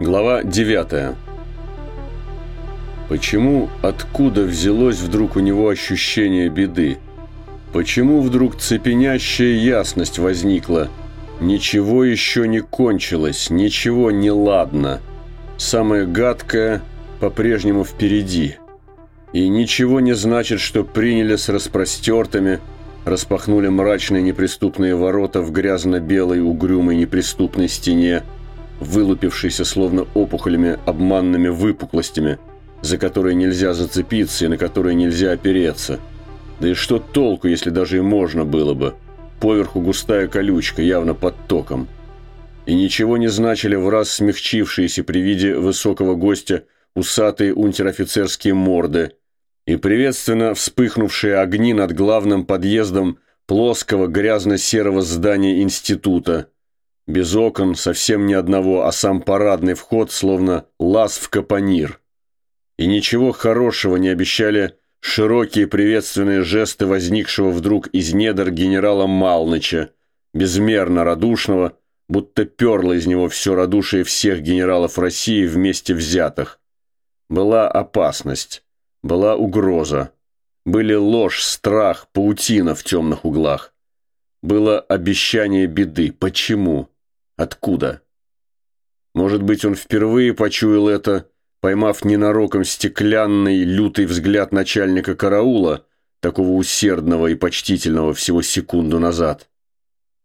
Глава 9 Почему, откуда взялось вдруг у него ощущение беды? Почему вдруг цепенящая ясность возникла? Ничего еще не кончилось, ничего не ладно. Самое гадкое по-прежнему впереди. И ничего не значит, что приняли с распростертыми, распахнули мрачные неприступные ворота в грязно-белой угрюмой неприступной стене, вылупившийся словно опухолями обманными выпуклостями, за которые нельзя зацепиться и на которые нельзя опереться. Да и что толку, если даже и можно было бы? Поверху густая колючка, явно под током. И ничего не значили в раз смягчившиеся при виде высокого гостя усатые унтер-офицерские морды и приветственно вспыхнувшие огни над главным подъездом плоского грязно-серого здания института – без окон, совсем ни одного, а сам парадный вход, словно лаз в капонир. И ничего хорошего не обещали широкие приветственные жесты возникшего вдруг из недр генерала Малныча, безмерно радушного, будто перло из него все радушие всех генералов России вместе взятых. Была опасность, была угроза, были ложь, страх, паутина в темных углах. Было обещание беды. Почему? Откуда? Может быть, он впервые почуял это, поймав ненароком стеклянный, лютый взгляд начальника караула, такого усердного и почтительного всего секунду назад.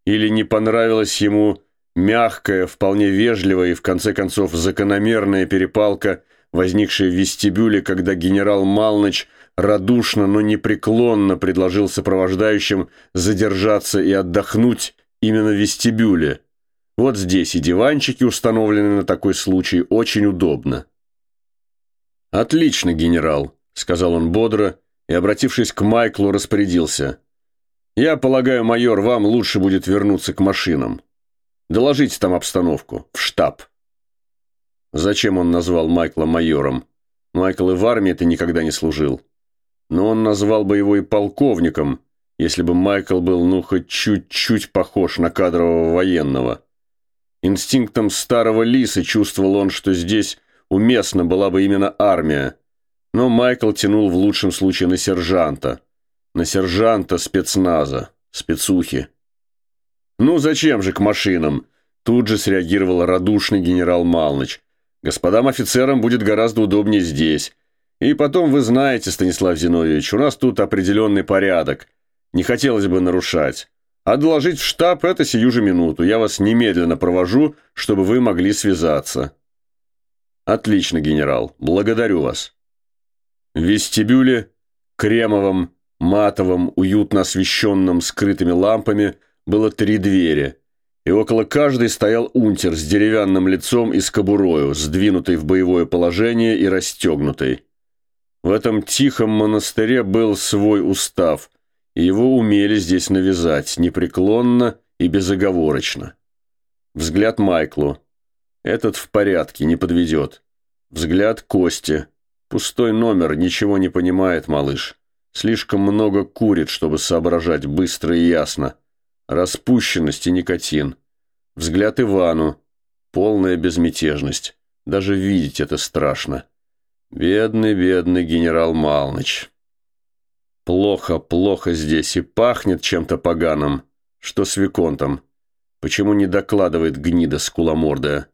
Или не понравилась ему мягкая, вполне вежливая и, в конце концов, закономерная перепалка, возникшая в вестибюле, когда генерал Малныч радушно, но непреклонно предложил сопровождающим задержаться и отдохнуть именно в вестибюле – вот здесь и диванчики установлены на такой случай, очень удобно. «Отлично, генерал», — сказал он бодро и, обратившись к Майклу, распорядился. «Я полагаю, майор, вам лучше будет вернуться к машинам. Доложите там обстановку, в штаб». Зачем он назвал Майкла майором? Майкл и в армии-то никогда не служил. Но он назвал бы его и полковником, если бы Майкл был, ну, хоть чуть-чуть похож на кадрового военного. Инстинктом старого лиса чувствовал он, что здесь уместна была бы именно армия. Но Майкл тянул в лучшем случае на сержанта. На сержанта спецназа, спецухи. «Ну зачем же к машинам?» Тут же среагировал радушный генерал Малныч. «Господам офицерам будет гораздо удобнее здесь. И потом вы знаете, Станислав Зиновьевич, у нас тут определенный порядок. Не хотелось бы нарушать. А доложить в штаб – это сию же минуту. Я вас немедленно провожу, чтобы вы могли связаться. Отлично, генерал. Благодарю вас. В вестибюле, кремовом, матовом, уютно освещенном скрытыми лампами, было три двери. И около каждой стоял унтер с деревянным лицом и с кобурою, сдвинутой в боевое положение и расстегнутой. В этом тихом монастыре был свой устав – его умели здесь навязать, непреклонно и безоговорочно. Взгляд Майклу. Этот в порядке, не подведет. Взгляд Кости. Пустой номер, ничего не понимает малыш. Слишком много курит, чтобы соображать быстро и ясно. Распущенность и никотин. Взгляд Ивану. Полная безмятежность. Даже видеть это страшно. Бедный, бедный генерал Малныч. Плохо, плохо здесь и пахнет чем-то поганым. Что с Виконтом? Почему не докладывает гнида скуломордая?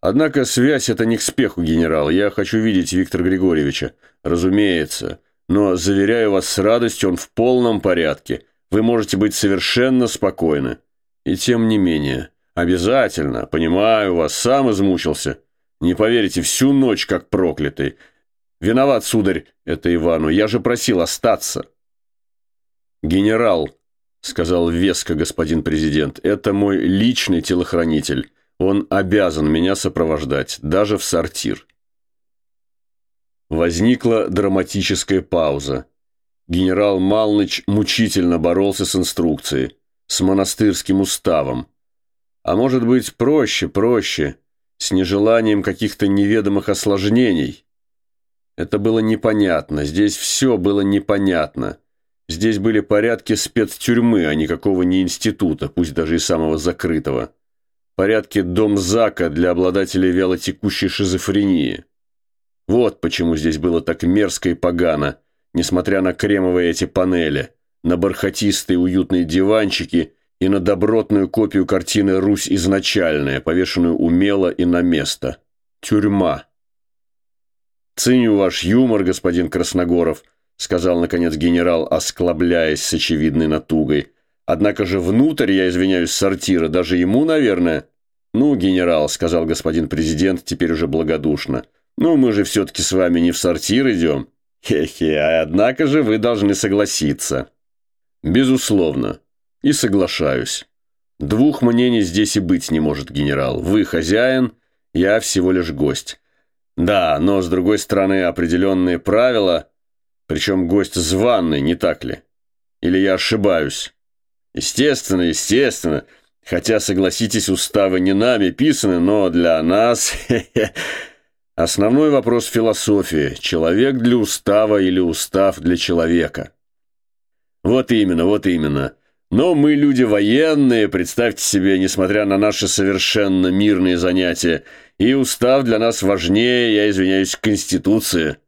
Однако связь это не к спеху, генерал. Я хочу видеть Виктора Григорьевича. Разумеется. Но, заверяю вас с радостью, он в полном порядке. Вы можете быть совершенно спокойны. И тем не менее. Обязательно. Понимаю вас. Сам измучился. Не поверите, всю ночь как проклятый. Виноват, сударь, это Ивану. Я же просил остаться. Генерал, сказал веско господин президент, это мой личный телохранитель. Он обязан меня сопровождать, даже в сортир. Возникла драматическая пауза. Генерал Малныч мучительно боролся с инструкцией, с монастырским уставом. А может быть, проще, проще, с нежеланием каких-то неведомых осложнений. Это было непонятно, здесь все было непонятно. Здесь были порядки спецтюрьмы, а никакого не института, пусть даже и самого закрытого. порядке домзака для обладателей вялотекущей шизофрении. Вот почему здесь было так мерзко и погано, несмотря на кремовые эти панели, на бархатистые уютные диванчики и на добротную копию картины «Русь изначальная», повешенную умело и на место. Тюрьма. «Ценю ваш юмор, господин Красногоров», — сказал, наконец, генерал, осклабляясь с очевидной натугой. «Однако же внутрь, я извиняюсь, сортира, даже ему, наверное...» «Ну, генерал», — сказал господин президент, теперь уже благодушно, — ну, мы же все-таки с вами не в сортир идем. Хе-хе, а однако же вы должны согласиться. Безусловно. И соглашаюсь. Двух мнений здесь и быть не может, генерал. Вы хозяин, я всего лишь гость. Да, но с другой стороны определенные правила, причем гость званный, не так ли? Или я ошибаюсь? Естественно, естественно. Хотя, согласитесь, уставы не нами писаны, но для нас... Основной вопрос философии – человек для устава или устав для человека. Вот именно, вот именно. Но мы люди военные, представьте себе, несмотря на наши совершенно мирные занятия, и устав для нас важнее, я извиняюсь, Конституции.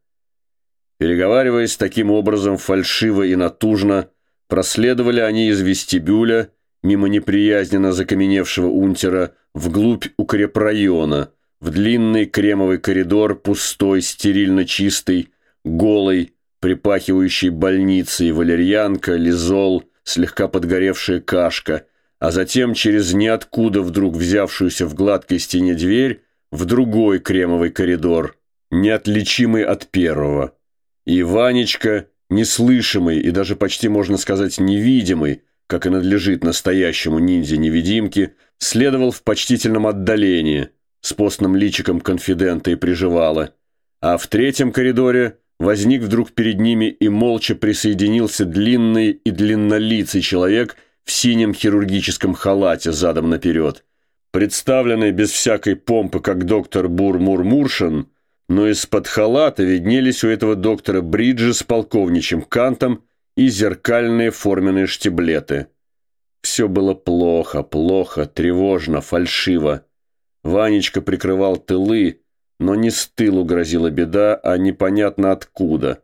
Переговариваясь таким образом фальшиво и натужно, проследовали они из вестибюля, мимо неприязненно закаменевшего унтера, вглубь укрепрайона – в длинный кремовый коридор, пустой, стерильно чистый, голый, припахивающий больницей, валерьянка, лизол, слегка подгоревшая кашка, а затем через ниоткуда вдруг взявшуюся в гладкой стене дверь в другой кремовый коридор, неотличимый от первого. И Ванечка, неслышимый и даже почти, можно сказать, невидимый, как и надлежит настоящему ниндзя-невидимке, следовал в почтительном отдалении – с постным личиком конфидента и приживала, а в третьем коридоре возник вдруг перед ними и молча присоединился длинный и длиннолицый человек в синем хирургическом халате задом наперед, представленный без всякой помпы как доктор Бур-Мур-Муршин, но из-под халата виднелись у этого доктора бриджи с полковничьим кантом и зеркальные форменные штиблеты. Все было плохо, плохо, тревожно, фальшиво. Ванечка прикрывал тылы, но не с тылу грозила беда, а непонятно откуда.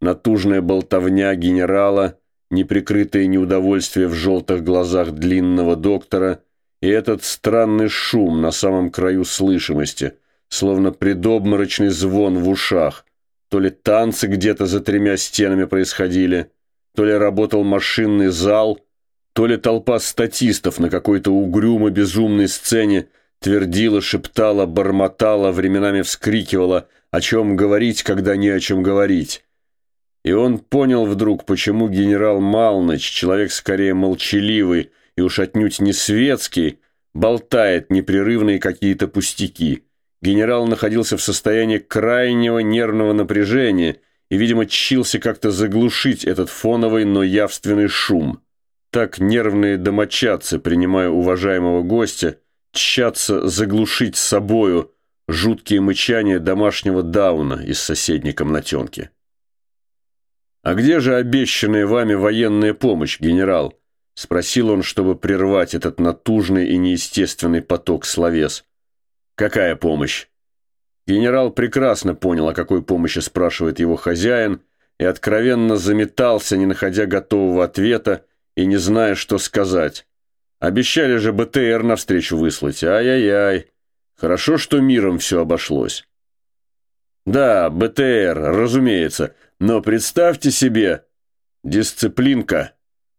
Натужная болтовня генерала, неприкрытое неудовольствие в желтых глазах длинного доктора и этот странный шум на самом краю слышимости, словно предобморочный звон в ушах. То ли танцы где-то за тремя стенами происходили, то ли работал машинный зал, то ли толпа статистов на какой-то угрюмо-безумной сцене Твердила, шептала, бормотала, временами вскрикивала, о чем говорить, когда не о чем говорить. И он понял вдруг, почему генерал Малныч, человек скорее молчаливый и уж отнюдь не светский, болтает непрерывные какие-то пустяки. Генерал находился в состоянии крайнего нервного напряжения и, видимо, чился как-то заглушить этот фоновый, но явственный шум. Так нервные домочадцы, принимая уважаемого гостя, тщаться заглушить собою жуткие мычания домашнего дауна из соседней комнатенки. «А где же обещанная вами военная помощь, генерал?» — спросил он, чтобы прервать этот натужный и неестественный поток словес. «Какая помощь?» Генерал прекрасно понял, о какой помощи спрашивает его хозяин, и откровенно заметался, не находя готового ответа и не зная, что сказать. Обещали же БТР навстречу выслать. Ай-яй-яй. Хорошо, что миром все обошлось. Да, БТР, разумеется. Но представьте себе... Дисциплинка,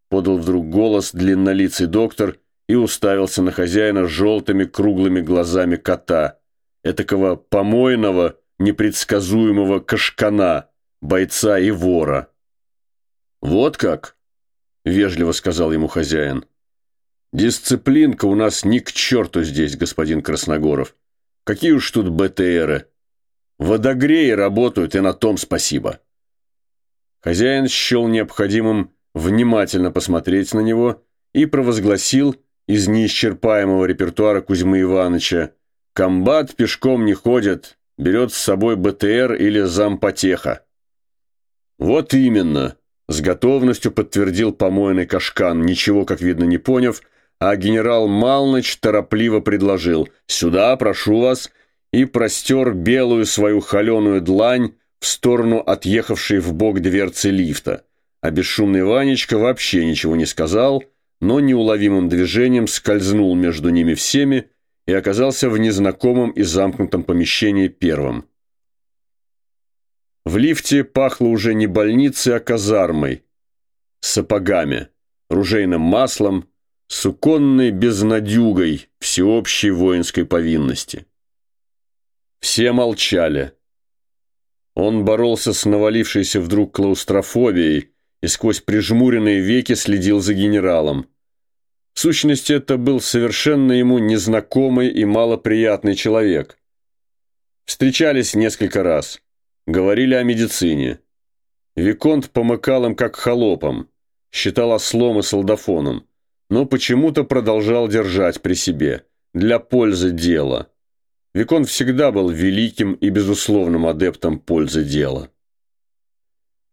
подал вдруг голос длиннолицый доктор и уставился на хозяина желтыми круглыми глазами кота. Этакого помойного, непредсказуемого кашкана, бойца и вора. «Вот как?» — вежливо сказал ему хозяин. Дисциплинка у нас ни к черту здесь, господин Красногоров. Какие уж тут БТРы. Водогреи работают, и на том спасибо. Хозяин счел необходимым внимательно посмотреть на него и провозгласил из неисчерпаемого репертуара Кузьмы Ивановича «Комбат пешком не ходит, берет с собой БТР или зампотеха». «Вот именно», — с готовностью подтвердил помойный Кашкан, ничего, как видно, не поняв, — а генерал Малныч торопливо предложил «Сюда, прошу вас», и простер белую свою холеную длань в сторону отъехавшей в бок дверцы лифта, а бесшумный Ванечка вообще ничего не сказал, но неуловимым движением скользнул между ними всеми и оказался в незнакомом и замкнутом помещении первым. В лифте пахло уже не больницей, а казармой, сапогами, ружейным маслом, суконной безнадюгой всеобщей воинской повинности. Все молчали. Он боролся с навалившейся вдруг клаустрофобией и сквозь прижмуренные веки следил за генералом. В сущности, это был совершенно ему незнакомый и малоприятный человек. Встречались несколько раз, говорили о медицине. Виконт помыкал им как холопом, считал ослом и солдафоном, но почему-то продолжал держать при себе, для пользы дела. Викон всегда был великим и безусловным адептом пользы дела.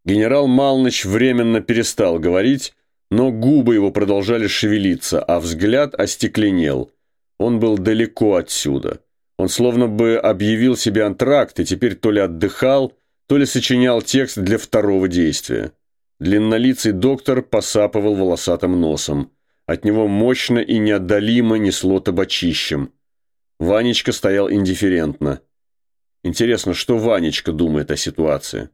Генерал Малныч временно перестал говорить, но губы его продолжали шевелиться, а взгляд остекленел. Он был далеко отсюда. Он словно бы объявил себе антракт и теперь то ли отдыхал, то ли сочинял текст для второго действия. Длиннолицый доктор посапывал волосатым носом. От него мощно и неотдалимо несло табачищем. Ванечка стоял индифферентно. Интересно, что Ванечка думает о ситуации?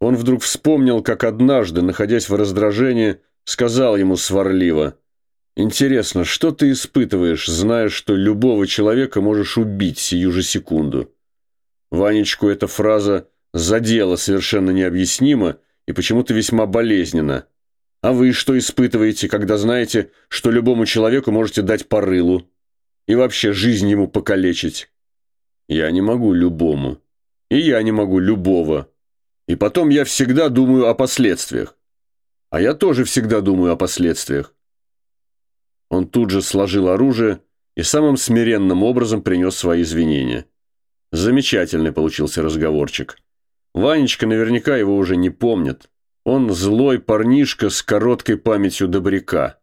Он вдруг вспомнил, как однажды, находясь в раздражении, сказал ему сварливо, «Интересно, что ты испытываешь, зная, что любого человека можешь убить сию же секунду?» Ванечку эта фраза задела совершенно необъяснимо и почему-то весьма болезненно. «А вы что испытываете, когда знаете, что любому человеку можете дать по рылу?» и вообще жизнь ему покалечить. Я не могу любому. И я не могу любого. И потом я всегда думаю о последствиях. А я тоже всегда думаю о последствиях. Он тут же сложил оружие и самым смиренным образом принес свои извинения. Замечательный получился разговорчик. Ванечка наверняка его уже не помнит. Он злой парнишка с короткой памятью добряка.